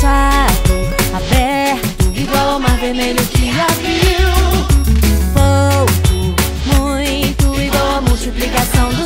saco aberto, igual ao mar vermelho que abriu. Pouco, muito, igual a multiplicação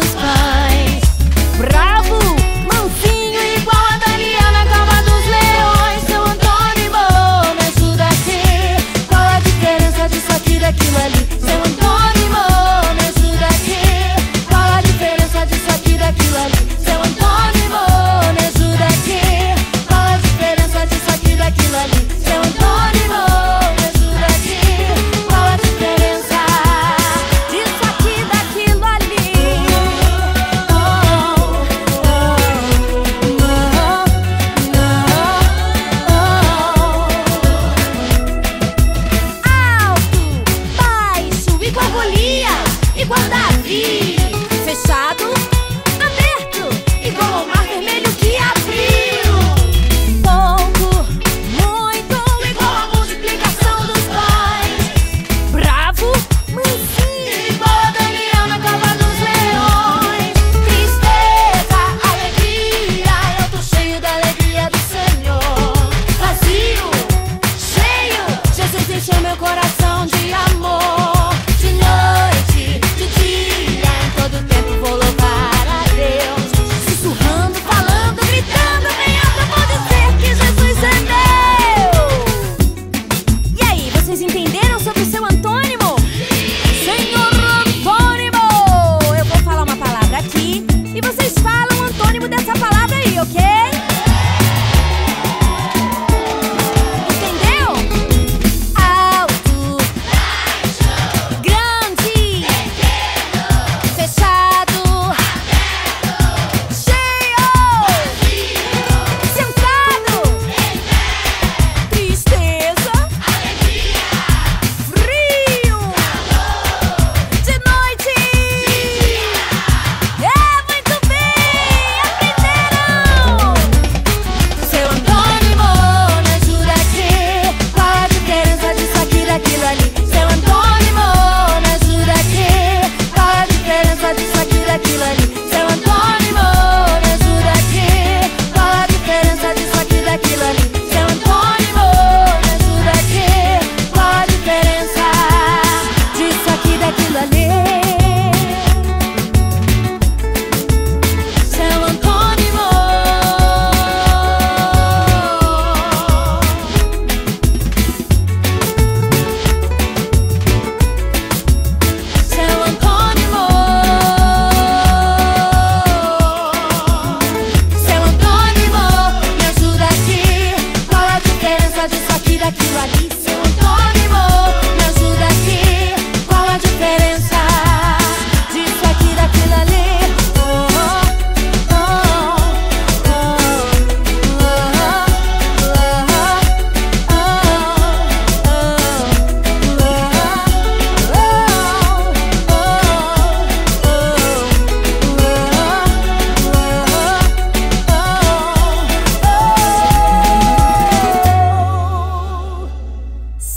seu meu coração.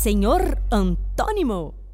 Senhor Antônimo.